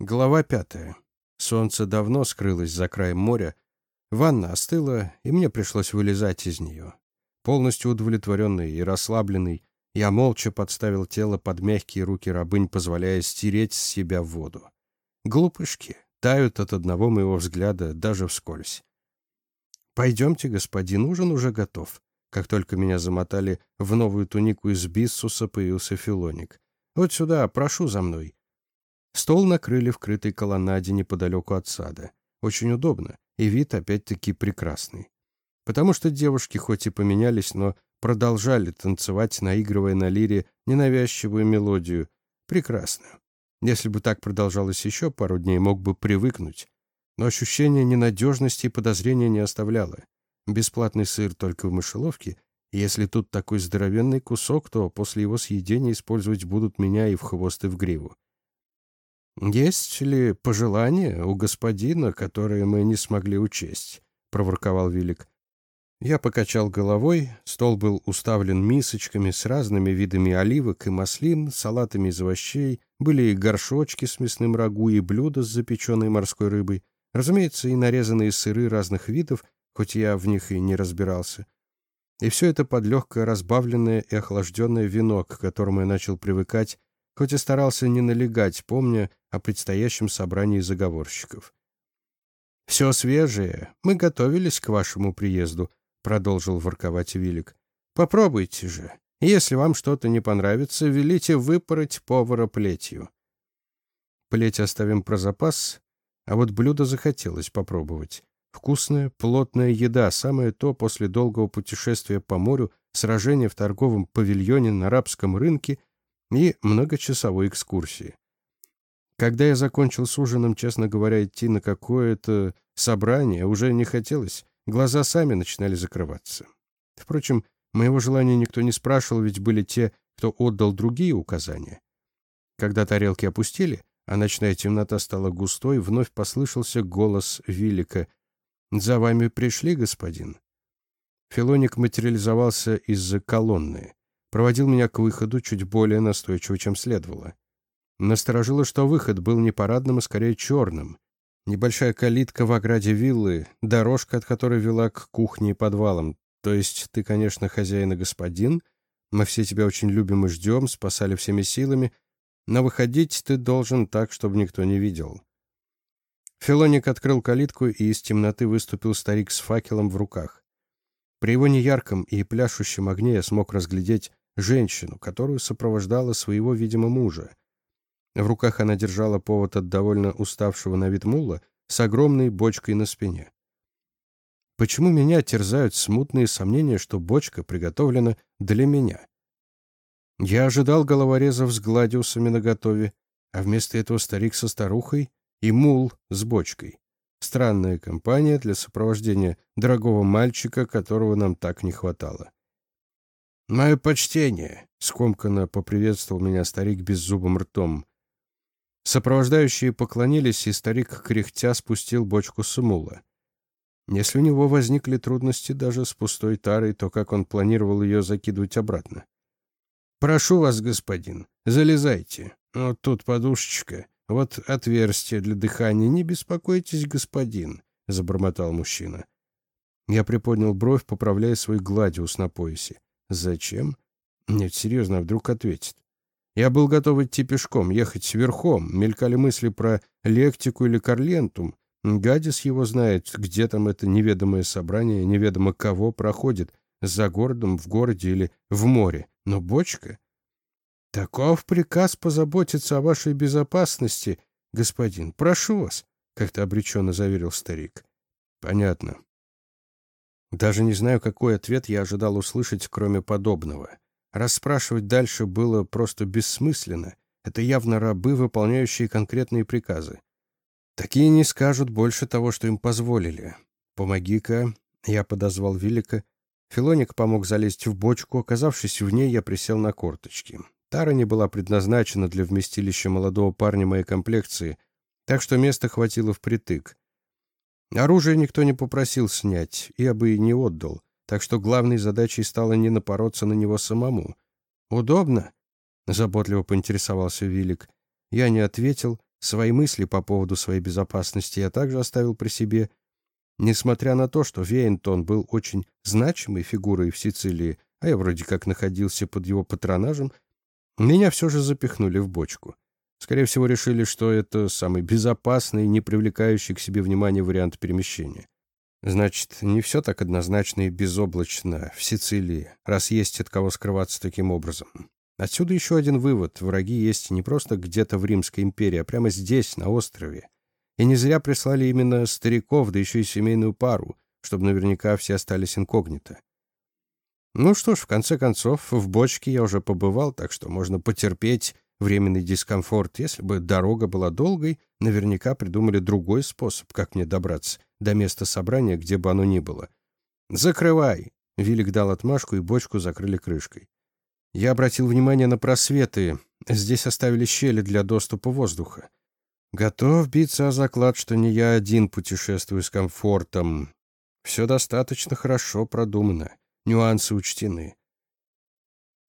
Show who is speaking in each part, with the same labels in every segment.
Speaker 1: Глава пятая. Солнце давно скрылось за краем моря. Ванна остыла, и мне пришлось вылезать из нее. Полностью удовлетворенный и расслабленный, я молча подставил тело под мягкие руки рабынь, позволяя стереть с себя воду. Глупышки тают от одного моего взгляда даже вскользь. «Пойдемте, господин, ужин уже готов». Как только меня замотали в новую тунику из биссуса, появился филоник. «Вот сюда, прошу за мной». Стол накрыли в крытой колоннаде неподалеку от сада. Очень удобно, и вид опять-таки прекрасный. Потому что девушки хоть и поменялись, но продолжали танцевать, наигрывая на лире ненавязчивую мелодию. Прекрасно. Если бы так продолжалось еще пару дней, мог бы привыкнуть. Но ощущение ненадежности и подозрения не оставляло. Бесплатный сыр только в мышеловке, и если тут такой здоровенный кусок, то после его съедения использовать будут меня и в хвост, и в гриву. «Есть ли пожелания у господина, которые мы не смогли учесть?» — проворковал Вилик. Я покачал головой, стол был уставлен мисочками с разными видами оливок и маслин, салатами из овощей, были и горшочки с мясным рагу, и блюда с запеченной морской рыбой, разумеется, и нарезанные сыры разных видов, хоть я в них и не разбирался. И все это под легкое разбавленное и охлажденное вино, к которому я начал привыкать хоть и старался не налегать, помня о предстоящем собрании заговорщиков. «Все свежее. Мы готовились к вашему приезду», — продолжил ворковать Вилик. «Попробуйте же. Если вам что-то не понравится, велите выпороть повара плетью». Плеть оставим про запас, а вот блюдо захотелось попробовать. Вкусная, плотная еда, самое то после долгого путешествия по морю, сражения в торговом павильоне на арабском рынке — и многочасовой экскурсии. Когда я закончил с ужином, честно говоря, идти на какое-то собрание уже не хотелось, глаза сами начинали закрываться. Впрочем, моего желания никто не спрашивал, ведь были те, кто отдал другие указания. Когда тарелки опустили, а ночная темнота стала густой, вновь послышался голос Вилика. «За вами пришли, господин?» Филоник материализовался из-за колонны проводил меня к выходу чуть более настойчиво, чем следовало. Насторожило, что выход был не парадным, а скорее черным. Небольшая калитка в ограде виллы, дорожка, от которой вела к кухне и подвалам. То есть ты, конечно, хозяин и господин, мы все тебя очень любим и ждем, спасали всеми силами, но выходить ты должен так, чтобы никто не видел. Филоник открыл калитку, и из темноты выступил старик с факелом в руках. При его неярком и пляшущем огне я смог разглядеть женщину, которую сопровождала своего, видимо, мужа. В руках она держала повод от довольно уставшего на вид мула с огромной бочкой на спине. Почему меня терзают смутные сомнения, что бочка приготовлена для меня? Я ожидал головорезов с гладиусами наготове, а вместо этого старик со старухой и мул с бочкой. Странная компания для сопровождения дорогого мальчика, которого нам так не хватало. «Мое почтение!» — скомканно поприветствовал меня старик беззубым ртом. Сопровождающие поклонились, и старик, кряхтя, спустил бочку с мула. Если у него возникли трудности даже с пустой тарой, то как он планировал ее закидывать обратно? «Прошу вас, господин, залезайте. Вот тут подушечка, вот отверстие для дыхания. Не беспокойтесь, господин», — забормотал мужчина. Я приподнял бровь, поправляя свой гладиус на поясе. Зачем? Нет, серьезно, а вдруг ответит. Я был готов идти пешком, ехать верхом. Мелькали мысли про лектику или карлентум. Гадис его знает, где там это неведомое собрание, неведомо кого проходит, за городом, в городе или в море. Но бочка? Таков приказ позаботиться о вашей безопасности, господин. Прошу вас, — как-то обреченно заверил старик. Понятно. Даже не знаю, какой ответ я ожидал услышать, кроме подобного. Расспрашивать дальше было просто бессмысленно. Это явно рабы, выполняющие конкретные приказы. Такие не скажут больше того, что им позволили. «Помоги-ка», — я подозвал Вилика. Филоник помог залезть в бочку. Оказавшись в ней, я присел на корточки. Тара не была предназначена для вместилища молодого парня моей комплекции, так что места хватило впритык. Оружие никто не попросил снять, я бы и не отдал, так что главной задачей стало не напороться на него самому. «Удобно?» — заботливо поинтересовался Вилик. Я не ответил, Свои мысли по поводу своей безопасности я также оставил при себе. Несмотря на то, что Вейнтон был очень значимой фигурой в Сицилии, а я вроде как находился под его патронажем, меня все же запихнули в бочку. Скорее всего, решили, что это самый безопасный не привлекающий к себе внимания вариант перемещения. Значит, не все так однозначно и безоблачно в Сицилии, раз есть от кого скрываться таким образом. Отсюда еще один вывод. Враги есть не просто где-то в Римской империи, а прямо здесь, на острове. И не зря прислали именно стариков, да еще и семейную пару, чтобы наверняка все остались инкогнито. Ну что ж, в конце концов, в бочке я уже побывал, так что можно потерпеть временный дискомфорт. Если бы дорога была долгой, наверняка придумали другой способ, как мне добраться до места собрания, где бы оно ни было. «Закрывай!» Вилик дал отмашку, и бочку закрыли крышкой. Я обратил внимание на просветы. Здесь оставили щели для доступа воздуха. Готов биться о заклад, что не я один путешествую с комфортом. Все достаточно хорошо продумано. Нюансы учтены.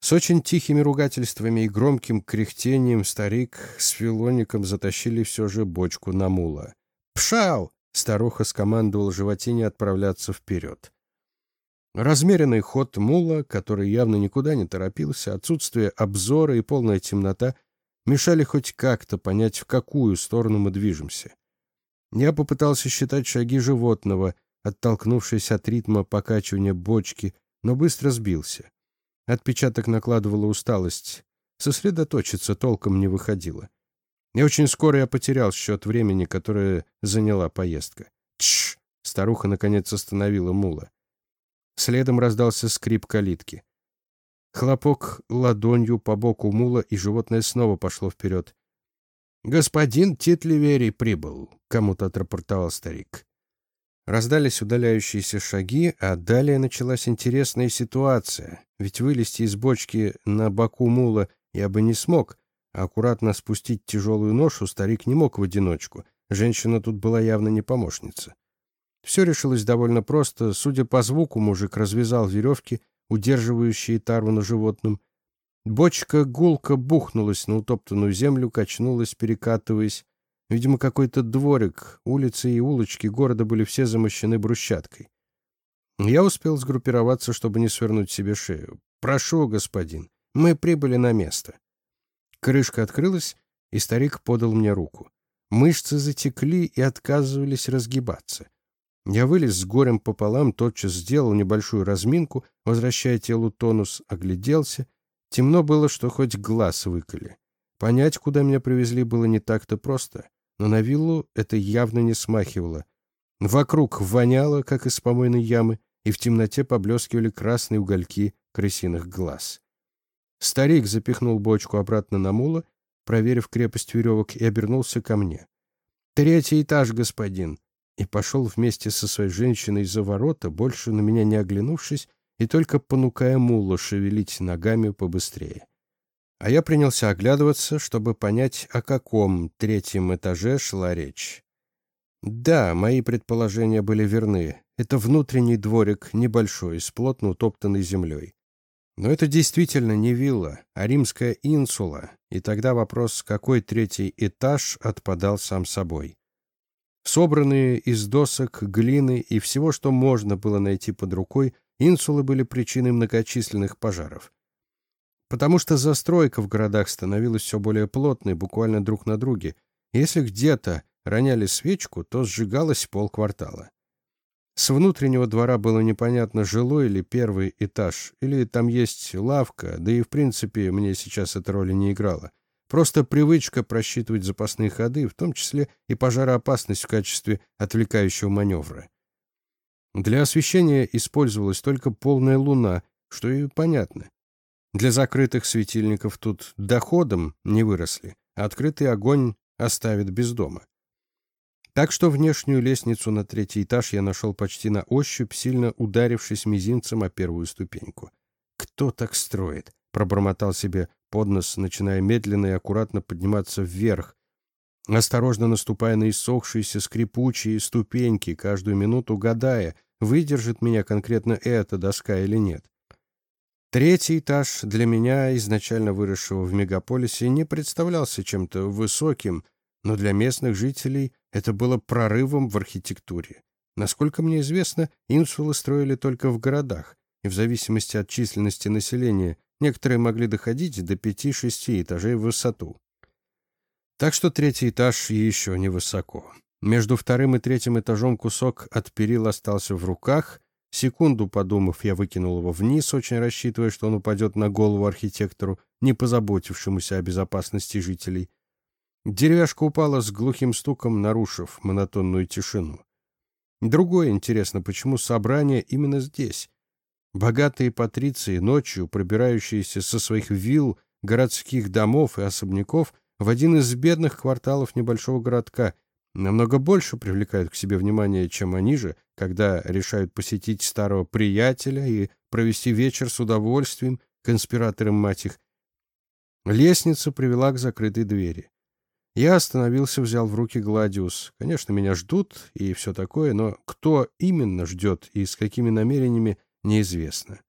Speaker 1: С очень тихими ругательствами и громким кряхтением старик с филоником затащили все же бочку на мула. «Пшал!» — старуха скомандовала животине отправляться вперед. Размеренный ход мула, который явно никуда не торопился, отсутствие обзора и полная темнота мешали хоть как-то понять, в какую сторону мы движемся. Я попытался считать шаги животного, оттолкнувшись от ритма покачивания бочки, но быстро сбился. Отпечаток накладывала усталость. Сосредоточиться толком не выходило. И очень скоро я потерял счет времени, которое заняла поездка. Тш! Старуха наконец остановила мула. Следом раздался скрип калитки. Хлопок ладонью по боку мула, и животное снова пошло вперед. «Господин Титливерий прибыл», — кому-то отрапортовал старик. Раздались удаляющиеся шаги, а далее началась интересная ситуация. Ведь вылезти из бочки на боку мула я бы не смог, а аккуратно спустить тяжелую ношу старик не мог в одиночку. Женщина тут была явно не помощница. Все решилось довольно просто. Судя по звуку, мужик развязал веревки, удерживающие тару на животном. Бочка гулко бухнулась на утоптанную землю, качнулась, перекатываясь. Видимо, какой-то дворик, улицы и улочки города были все замощены брусчаткой. Я успел сгруппироваться, чтобы не свернуть себе шею. «Прошу, господин, мы прибыли на место». Крышка открылась, и старик подал мне руку. Мышцы затекли и отказывались разгибаться. Я вылез с горем пополам, тотчас сделал небольшую разминку, возвращая телу тонус, огляделся. Темно было, что хоть глаз выколи. Понять, куда меня привезли, было не так-то просто, но на виллу это явно не смахивало. Вокруг воняло, как из помойной ямы, и в темноте поблескивали красные угольки крысиных глаз. Старик запихнул бочку обратно на мула, проверив крепость веревок, и обернулся ко мне. «Третий этаж, господин и пошел вместе со своей женщиной за ворота, больше на меня не оглянувшись и только понукая мула шевелить ногами побыстрее. А я принялся оглядываться, чтобы понять, о каком третьем этаже шла речь. Да, мои предположения были верны. Это внутренний дворик, небольшой, с плотно утоптанной землей. Но это действительно не вилла, а римская инсула, и тогда вопрос, какой третий этаж, отпадал сам собой собранные из досок, глины и всего, что можно было найти под рукой, инсулы были причиной многочисленных пожаров. Потому что застройка в городах становилась все более плотной, буквально друг на друге. Если где-то роняли свечку, то сжигалось полквартала. С внутреннего двора было непонятно, жилой или первый этаж, или там есть лавка, да и в принципе мне сейчас эта роли не играла. Просто привычка просчитывать запасные ходы, в том числе и пожароопасность в качестве отвлекающего маневра. Для освещения использовалась только полная луна, что и понятно. Для закрытых светильников тут доходом не выросли, а открытый огонь оставит без дома. Так что внешнюю лестницу на третий этаж я нашел почти на ощупь, сильно ударившись мизинцем о первую ступеньку. «Кто так строит?» — пробормотал себе под нос, начиная медленно и аккуратно подниматься вверх, осторожно наступая на иссохшиеся скрипучие ступеньки, каждую минуту гадая, выдержит меня конкретно эта доска или нет. Третий этаж для меня, изначально выросшего в мегаполисе, не представлялся чем-то высоким, но для местных жителей это было прорывом в архитектуре. Насколько мне известно, инсулы строили только в городах, и в зависимости от численности населения некоторые могли доходить до пяти-шести этажей в высоту. Так что третий этаж еще не высоко. Между вторым и третьим этажом кусок от перил остался в руках. Секунду подумав, я выкинул его вниз, очень рассчитывая, что он упадет на голову архитектору, не позаботившемуся о безопасности жителей. Деревяшка упала с глухим стуком, нарушив монотонную тишину. Другое интересно, почему собрание именно здесь? Богатые патриции, ночью пробирающиеся со своих вилл, городских домов и особняков в один из бедных кварталов небольшого городка, намного больше привлекают к себе внимание, чем они же, когда решают посетить старого приятеля и провести вечер с удовольствием, конспиратором мать их. Лестница привела к закрытой двери. Я остановился, взял в руки Гладиус. Конечно, меня ждут и все такое, но кто именно ждет и с какими намерениями, неизвестно.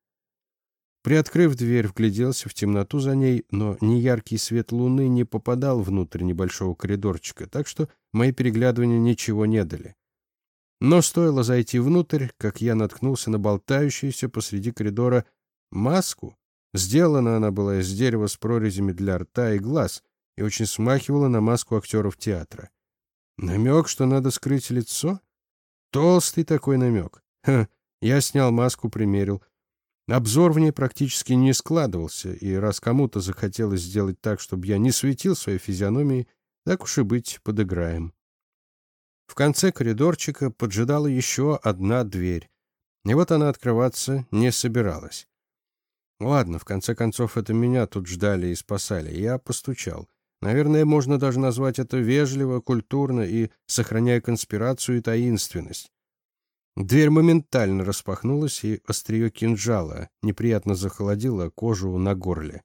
Speaker 1: Приоткрыв дверь, вгляделся в темноту за ней, но неяркий свет луны не попадал внутрь небольшого коридорчика, так что мои переглядывания ничего не дали. Но стоило зайти внутрь, как я наткнулся на болтающуюся посреди коридора маску. Сделана она была из дерева с прорезями для рта и глаз — и очень смахивала на маску актеров театра. Намек, что надо скрыть лицо? Толстый такой намек. Я снял маску, примерил. Обзор в ней практически не складывался, и раз кому-то захотелось сделать так, чтобы я не светил своей физиономией, так уж и быть, подыграем. В конце коридорчика поджидала еще одна дверь, и вот она открываться не собиралась. Ладно, в конце концов, это меня тут ждали и спасали. Я постучал. Наверное, можно даже назвать это вежливо, культурно и сохраняя конспирацию и таинственность. Дверь моментально распахнулась, и острие кинжала неприятно захолодило кожу на горле.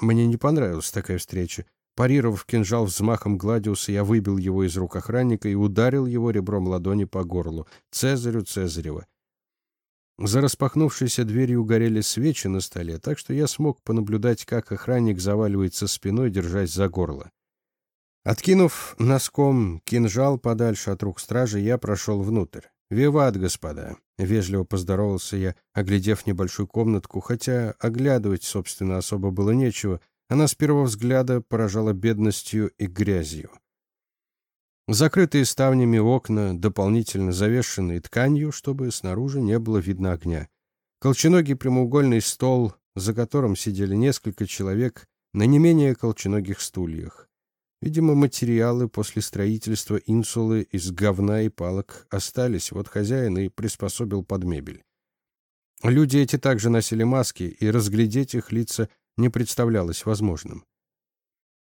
Speaker 1: Мне не понравилась такая встреча. Парировав кинжал взмахом Гладиуса, я выбил его из рук охранника и ударил его ребром ладони по горлу. Цезарю Цезарева. За распахнувшейся дверью горели свечи на столе, так что я смог понаблюдать, как охранник заваливается спиной, держась за горло. Откинув носком кинжал подальше от рук стражи, я прошел внутрь. «Виват, господа!» — вежливо поздоровался я, оглядев небольшую комнатку, хотя оглядывать, собственно, особо было нечего. Она с первого взгляда поражала бедностью и грязью. Закрытые ставнями окна, дополнительно завешенные тканью, чтобы снаружи не было видно огня. Колченогий прямоугольный стол, за которым сидели несколько человек на не менее колченогих стульях. Видимо, материалы после строительства инсулы из говна и палок остались, вот хозяин и приспособил под мебель. Люди эти также носили маски, и разглядеть их лица не представлялось возможным.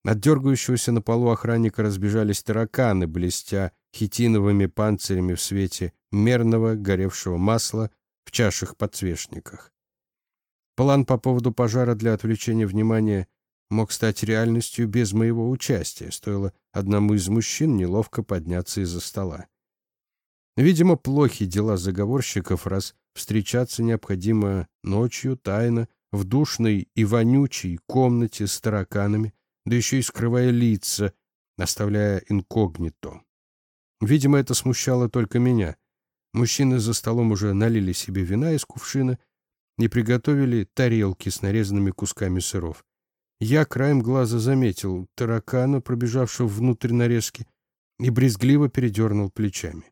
Speaker 1: От дергающегося на полу охранника разбежались тараканы, блестя хитиновыми панцирями в свете мерного горевшего масла в чашах-подсвечниках. План по поводу пожара для отвлечения внимания мог стать реальностью без моего участия, стоило одному из мужчин неловко подняться из-за стола. Видимо, плохи дела заговорщиков, раз встречаться необходимо ночью, тайно, в душной и вонючей комнате с тараканами, да еще и скрывая лица, оставляя инкогнито. Видимо, это смущало только меня. Мужчины за столом уже налили себе вина из кувшина и приготовили тарелки с нарезанными кусками сыров. Я краем глаза заметил таракана, пробежавшего внутрь нарезки, и брезгливо передернул плечами.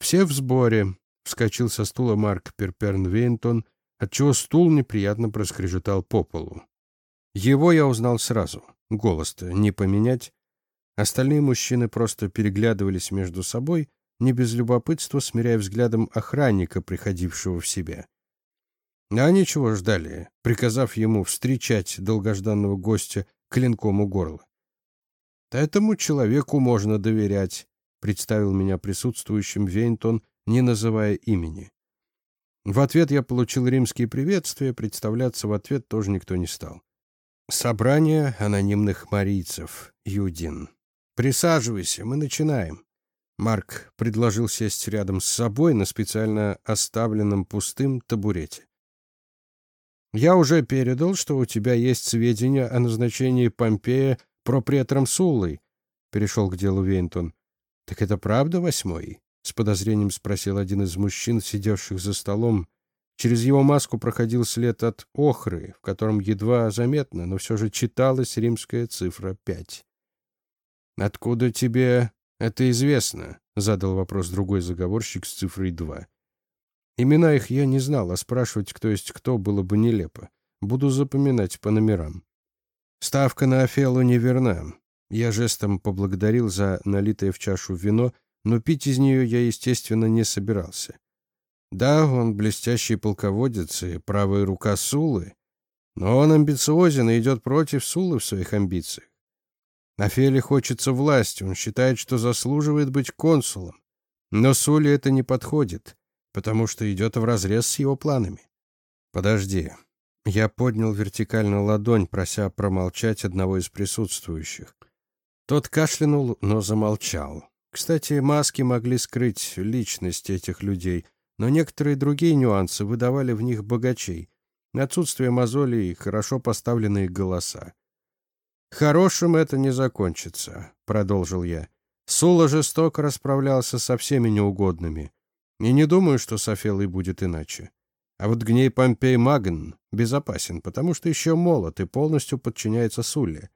Speaker 1: «Все в сборе», — вскочил со стула Марк Перперн Вейнтон, отчего стул неприятно проскрежетал по полу. Его я узнал сразу. Голос-то не поменять. Остальные мужчины просто переглядывались между собой, не без любопытства смиряя взглядом охранника, приходившего в себя. А они чего ждали, приказав ему встречать долгожданного гостя клинком у горла. «Этому человеку можно доверять», — представил меня присутствующим Вейнтон, не называя имени. В ответ я получил римские приветствия, представляться в ответ тоже никто не стал. Собрание анонимных марийцев. Юдин. Присаживайся, мы начинаем. Марк предложил сесть рядом с собой на специально оставленном пустым табурете. Я уже передал, что у тебя есть сведения о назначении Помпея пропретором Суллой. — перешел к делу Вейнтон. «Так это правда восьмой?» — с подозрением спросил один из мужчин, сидевших за столом. Через его маску проходил след от охры, в котором едва заметно, но все же читалась римская цифра пять. «Откуда тебе это известно?» — задал вопрос другой заговорщик с цифрой два. Имена их я не знал, а спрашивать, кто есть кто, было бы нелепо. Буду запоминать по номерам. Ставка на Офелу неверна. Я жестом поблагодарил за налитое в чашу вино, но пить из нее я, естественно, не собирался. Да, он блестящий полководец и правая рука Сулы, но он амбициозен и идет против Сулы в своих амбициях. Офеле хочется власти, он считает, что заслуживает быть консулом. Но Суле это не подходит потому что идет вразрез с его планами. Подожди. Я поднял вертикально ладонь, прося промолчать одного из присутствующих. Тот кашлянул, но замолчал. Кстати, маски могли скрыть личность этих людей, но некоторые другие нюансы выдавали в них богачей. Отсутствие мозолей и хорошо поставленные голоса. «Хорошим это не закончится», — продолжил я. Сула жестоко расправлялся со всеми неугодными. И не думаю, что с Офелой будет иначе. А вот гней Помпей Магн безопасен, потому что еще молод и полностью подчиняется Сулле.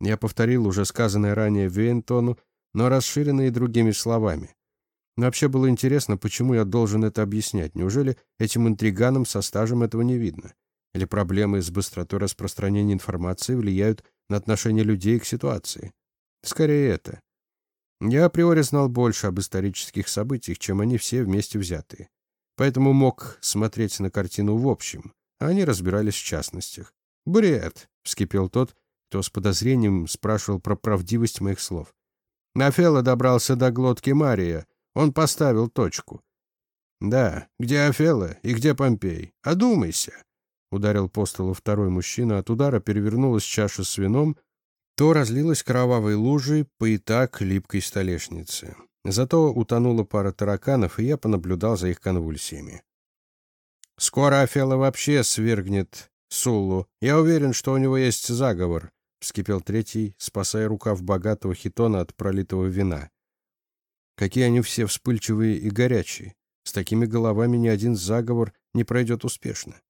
Speaker 1: Я повторил уже сказанное ранее Вейнтону, но расширенное другими словами. Вообще было интересно, почему я должен это объяснять. Неужели этим интриганам со стажем этого не видно? Или проблемы с быстротой распространения информации влияют на отношение людей к ситуации? Скорее это. Я априори знал больше об исторических событиях, чем они все вместе взятые. Поэтому мог смотреть на картину в общем, а они разбирались в частностях. «Бред!» — вскипел тот, кто с подозрением спрашивал про правдивость моих слов. Афела добрался до глотки Мария. Он поставил точку. «Да, где Афела и где Помпей? Одумайся!» Ударил по столу второй мужчина. От удара перевернулась чаша с вином, то разлилась кровавой лужей по и так липкой столешнице. Зато утонула пара тараканов, и я понаблюдал за их конвульсиями. «Скоро Афела вообще свергнет Суллу. Я уверен, что у него есть заговор», — вскипел третий, спасая рукав богатого хитона от пролитого вина. «Какие они все вспыльчивые и горячие. С такими головами ни один заговор не пройдет успешно.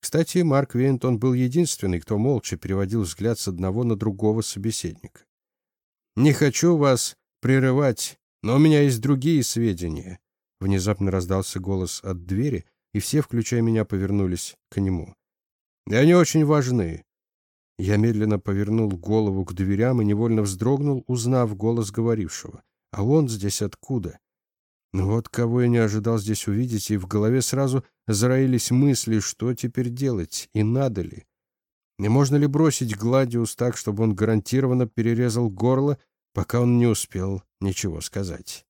Speaker 1: Кстати, Марк Вейнтон был единственный, кто молча переводил взгляд с одного на другого собеседника. «Не хочу вас прерывать, но у меня есть другие сведения». Внезапно раздался голос от двери, и все, включая меня, повернулись к нему. «И они очень важны». Я медленно повернул голову к дверям и невольно вздрогнул, узнав голос говорившего. «А он здесь откуда?» Ну вот кого я не ожидал здесь увидеть, и в голове сразу зароились мысли, что теперь делать и надо ли. Не можно ли бросить Гладиус так, чтобы он гарантированно перерезал горло, пока он не успел ничего сказать?